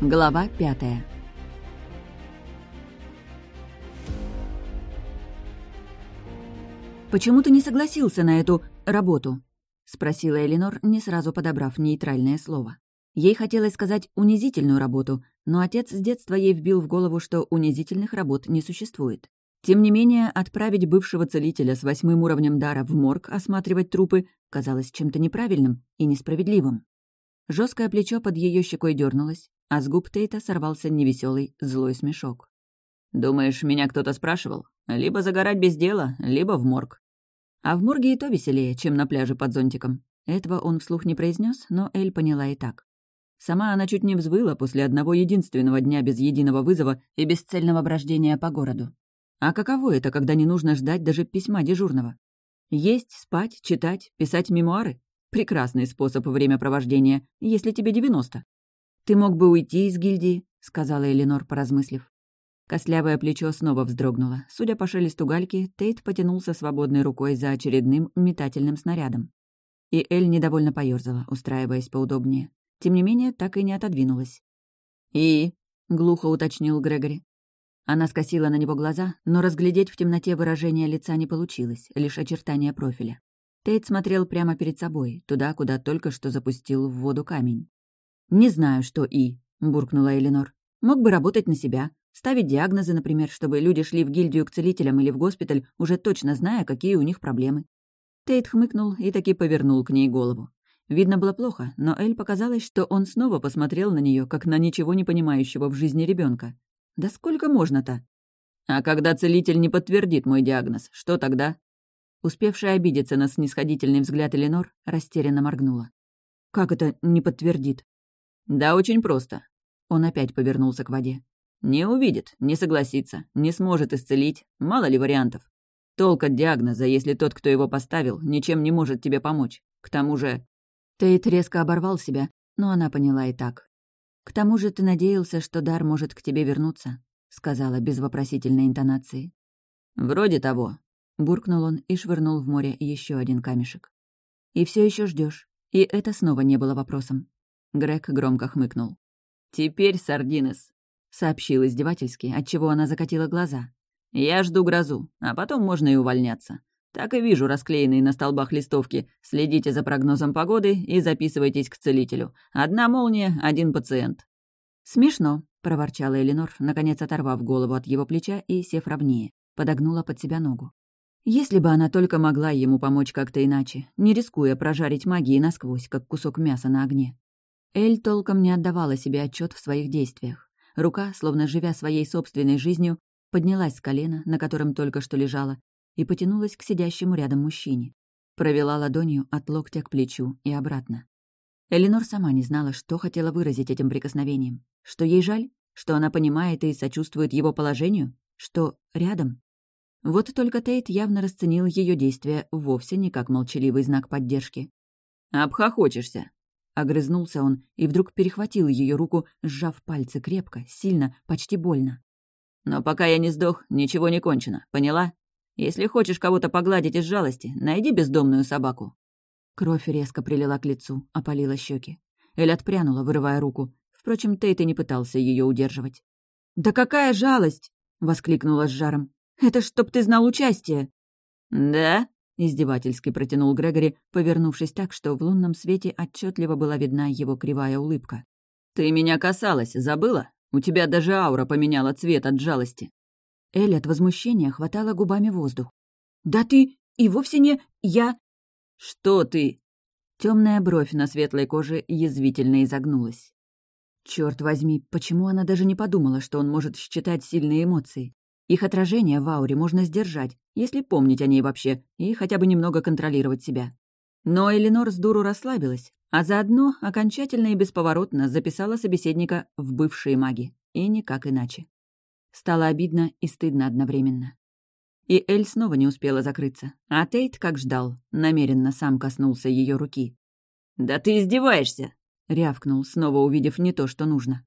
Глава пятая. «Почему ты не согласился на эту работу?» — спросила Элинор, не сразу подобрав нейтральное слово. Ей хотелось сказать «унизительную работу», но отец с детства ей вбил в голову, что унизительных работ не существует. Тем не менее, отправить бывшего целителя с восьмым уровнем дара в морг осматривать трупы казалось чем-то неправильным и несправедливым. Жесткое плечо под ее щекой дернулось, а с губ Тейта сорвался невеселый злой смешок. «Думаешь, меня кто-то спрашивал? Либо загорать без дела, либо в морг». А в морге и то веселее, чем на пляже под зонтиком. Этого он вслух не произнес, но Эль поняла и так. Сама она чуть не взвыла после одного единственного дня без единого вызова и бесцельного брождения по городу. А каково это, когда не нужно ждать даже письма дежурного? Есть, спать, читать, писать мемуары? Прекрасный способ времяпровождения, если тебе девяносто. «Ты мог бы уйти из гильдии», — сказала Эленор, поразмыслив. Костлявое плечо снова вздрогнуло. Судя по шелесту гальки, Тейт потянулся свободной рукой за очередным метательным снарядом. И Эль недовольно поёрзала, устраиваясь поудобнее. Тем не менее, так и не отодвинулась. «И?» — глухо уточнил Грегори. Она скосила на него глаза, но разглядеть в темноте выражение лица не получилось, лишь очертания профиля. Тейт смотрел прямо перед собой, туда, куда только что запустил в воду камень. «Не знаю, что и», — буркнула Эленор. «Мог бы работать на себя, ставить диагнозы, например, чтобы люди шли в гильдию к целителям или в госпиталь, уже точно зная, какие у них проблемы». Тейт хмыкнул и таки повернул к ней голову. Видно было плохо, но Эль показалось, что он снова посмотрел на нее, как на ничего не понимающего в жизни ребенка. Да сколько можно-то? А когда целитель не подтвердит мой диагноз, что тогда? Успевшая обидеться на снисходительный взгляд Эленор, растерянно моргнула. «Как это не подтвердит?» «Да очень просто». Он опять повернулся к воде. «Не увидит, не согласится, не сможет исцелить, мало ли вариантов. Толк от диагноза, если тот, кто его поставил, ничем не может тебе помочь. К тому же...» Тейт резко оборвал себя, но она поняла и так. «К тому же ты надеялся, что дар может к тебе вернуться», — сказала без вопросительной интонации. «Вроде того», буркнул он и швырнул в море еще один камешек. «И все еще ждешь. И это снова не было вопросом». Грег громко хмыкнул. «Теперь, Сардинес», — сообщил издевательски, отчего она закатила глаза. «Я жду грозу, а потом можно и увольняться. Так и вижу расклеенные на столбах листовки. Следите за прогнозом погоды и записывайтесь к целителю. Одна молния, один пациент». «Смешно», — проворчала Эленор, наконец оторвав голову от его плеча и сев ровнее. Подогнула под себя ногу. Если бы она только могла ему помочь как-то иначе, не рискуя прожарить магии насквозь, как кусок мяса на огне. Эль толком не отдавала себе отчет в своих действиях. Рука, словно живя своей собственной жизнью, поднялась с колена, на котором только что лежала, и потянулась к сидящему рядом мужчине. Провела ладонью от локтя к плечу и обратно. Эленор сама не знала, что хотела выразить этим прикосновением. Что ей жаль? Что она понимает и сочувствует его положению? Что рядом? Вот только Тейт явно расценил ее действия вовсе не как молчаливый знак поддержки. «Обхохочешься!» Огрызнулся он и вдруг перехватил ее руку, сжав пальцы крепко, сильно, почти больно. «Но пока я не сдох, ничего не кончено, поняла? Если хочешь кого-то погладить из жалости, найди бездомную собаку». Кровь резко прилила к лицу, опалила щеки. Эль отпрянула, вырывая руку. Впрочем, Тейт и не пытался ее удерживать. «Да какая жалость!» — воскликнула с жаром. Это чтоб ты знал участие!» «Да?» — издевательски протянул Грегори, повернувшись так, что в лунном свете отчетливо была видна его кривая улыбка. «Ты меня касалась, забыла? У тебя даже аура поменяла цвет от жалости». Эль от возмущения хватала губами воздух. «Да ты и вовсе не... я...» «Что ты?» Темная бровь на светлой коже язвительно изогнулась. Черт возьми, почему она даже не подумала, что он может считать сильные эмоции? Их отражение в ауре можно сдержать, если помнить о ней вообще, и хотя бы немного контролировать себя. Но Эленор с дуру расслабилась, а заодно окончательно и бесповоротно записала собеседника в бывшие маги, и никак иначе. Стало обидно и стыдно одновременно. И Эль снова не успела закрыться, а Тейт, как ждал, намеренно сам коснулся ее руки. «Да ты издеваешься!» — рявкнул, снова увидев не то, что нужно.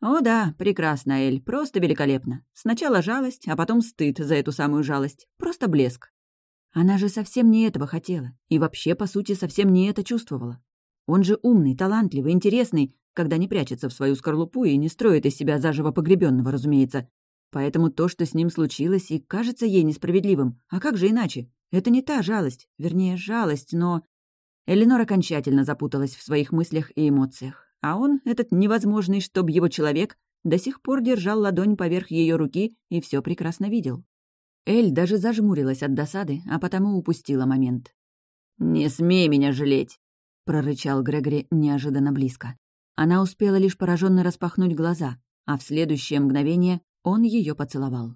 «О да, прекрасно, Эль, просто великолепно. Сначала жалость, а потом стыд за эту самую жалость. Просто блеск. Она же совсем не этого хотела. И вообще, по сути, совсем не это чувствовала. Он же умный, талантливый, интересный, когда не прячется в свою скорлупу и не строит из себя заживо погребенного, разумеется. Поэтому то, что с ним случилось, и кажется ей несправедливым. А как же иначе? Это не та жалость, вернее, жалость, но... Эленор окончательно запуталась в своих мыслях и эмоциях. А он, этот невозможный, чтоб его человек, до сих пор держал ладонь поверх ее руки и все прекрасно видел. Эль даже зажмурилась от досады, а потому упустила момент. «Не смей меня жалеть!» — прорычал Грегори неожиданно близко. Она успела лишь пораженно распахнуть глаза, а в следующее мгновение он ее поцеловал.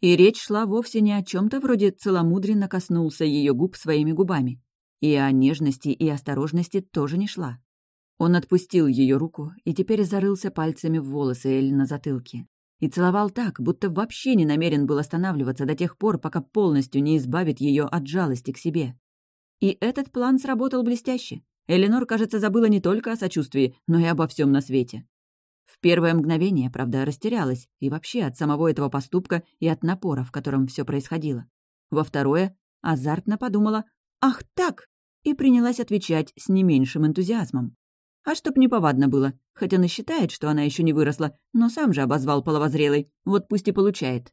И речь шла вовсе не о чем то вроде целомудренно коснулся ее губ своими губами. И о нежности и осторожности тоже не шла. Он отпустил ее руку и теперь зарылся пальцами в волосы Эль на затылке. И целовал так, будто вообще не намерен был останавливаться до тех пор, пока полностью не избавит ее от жалости к себе. И этот план сработал блестяще. Эленор, кажется, забыла не только о сочувствии, но и обо всем на свете. В первое мгновение, правда, растерялась и вообще от самого этого поступка и от напора, в котором все происходило. Во второе азартно подумала «Ах так!» и принялась отвечать с не меньшим энтузиазмом. А чтоб неповадно было, хоть он и считает, что она еще не выросла, но сам же обозвал половозрелой, вот пусть и получает.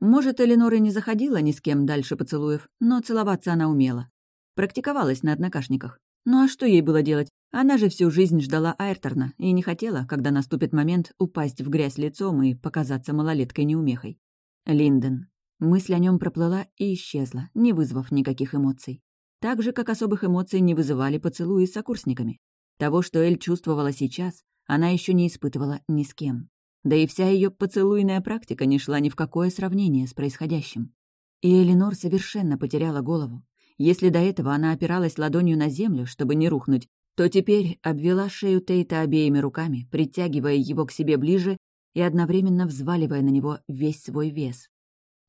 Может, Эленора не заходила ни с кем дальше поцелуев, но целоваться она умела. Практиковалась на однокашниках. Ну а что ей было делать? Она же всю жизнь ждала Айрторна и не хотела, когда наступит момент, упасть в грязь лицом и показаться малолеткой-неумехой. Линден. Мысль о нем проплыла и исчезла, не вызвав никаких эмоций. Так же, как особых эмоций не вызывали поцелуи с сокурсниками. Того, что Эль чувствовала сейчас, она еще не испытывала ни с кем. Да и вся ее поцелуйная практика не шла ни в какое сравнение с происходящим. И Эленор совершенно потеряла голову. Если до этого она опиралась ладонью на землю, чтобы не рухнуть, то теперь обвела шею Тейта обеими руками, притягивая его к себе ближе и одновременно взваливая на него весь свой вес.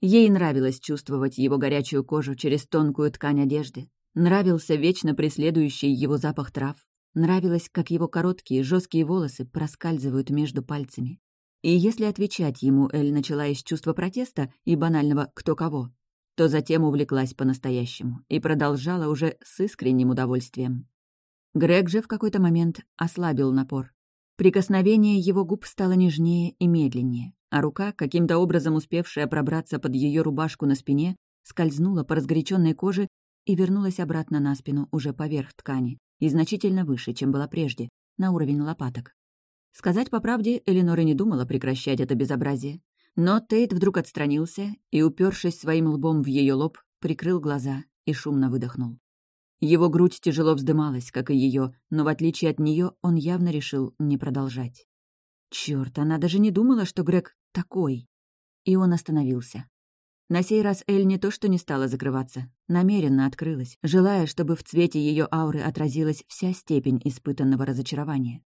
Ей нравилось чувствовать его горячую кожу через тонкую ткань одежды, нравился вечно преследующий его запах трав, Нравилось, как его короткие, жесткие волосы проскальзывают между пальцами. И если отвечать ему Эль начала из чувства протеста и банального «кто кого», то затем увлеклась по-настоящему и продолжала уже с искренним удовольствием. Грег же в какой-то момент ослабил напор. Прикосновение его губ стало нежнее и медленнее, а рука, каким-то образом успевшая пробраться под ее рубашку на спине, скользнула по разгоряченной коже и вернулась обратно на спину уже поверх ткани, и значительно выше, чем была прежде, на уровень лопаток. Сказать по правде, Эленора не думала прекращать это безобразие. Но Тейт вдруг отстранился и, упершись своим лбом в ее лоб, прикрыл глаза и шумно выдохнул. Его грудь тяжело вздымалась, как и ее, но в отличие от нее он явно решил не продолжать. Черт, она даже не думала, что Грег такой. И он остановился. На сей раз Эль не то что не стала закрываться, намеренно открылась, желая, чтобы в цвете ее ауры отразилась вся степень испытанного разочарования.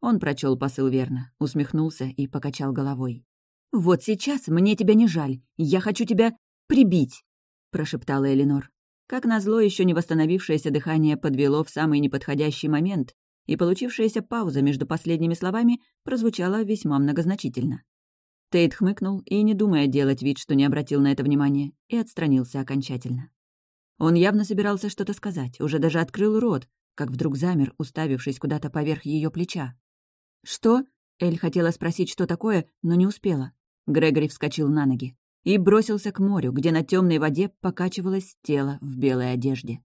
Он прочел посыл верно, усмехнулся и покачал головой. «Вот сейчас мне тебя не жаль, я хочу тебя прибить», — прошептала Элинор. Как назло, еще не восстановившееся дыхание подвело в самый неподходящий момент, и получившаяся пауза между последними словами прозвучала весьма многозначительно. Тейт хмыкнул и, не думая делать вид, что не обратил на это внимания, и отстранился окончательно. Он явно собирался что-то сказать, уже даже открыл рот, как вдруг замер, уставившись куда-то поверх ее плеча. «Что?» — Эль хотела спросить, что такое, но не успела. Грегори вскочил на ноги и бросился к морю, где на темной воде покачивалось тело в белой одежде.